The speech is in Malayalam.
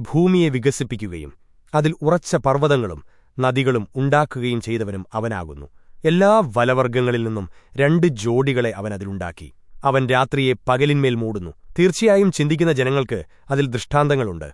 ഭൂമിയെ വികസിപ്പിക്കുകയും അതിൽ ഉറച്ച പർവതങ്ങളും നദികളും ഉണ്ടാക്കുകയും ചെയ്തവനും അവനാകുന്നു. എല്ലാ വലവർഗങ്ങളിൽ നിന്നും രണ്ട് ജോഡികളെ അവൻ അതിലുണ്ടാക്കി. അവൻ രാത്രിയെ പകലിന്മേൽ മൂടുന്നു. തീർച്ചയായും ചിന്തിക്കുന്ന ജനങ്ങൾക്ക് അതിൽ ദൃഷ്ടാന്തങ്ങളുണ്ട്.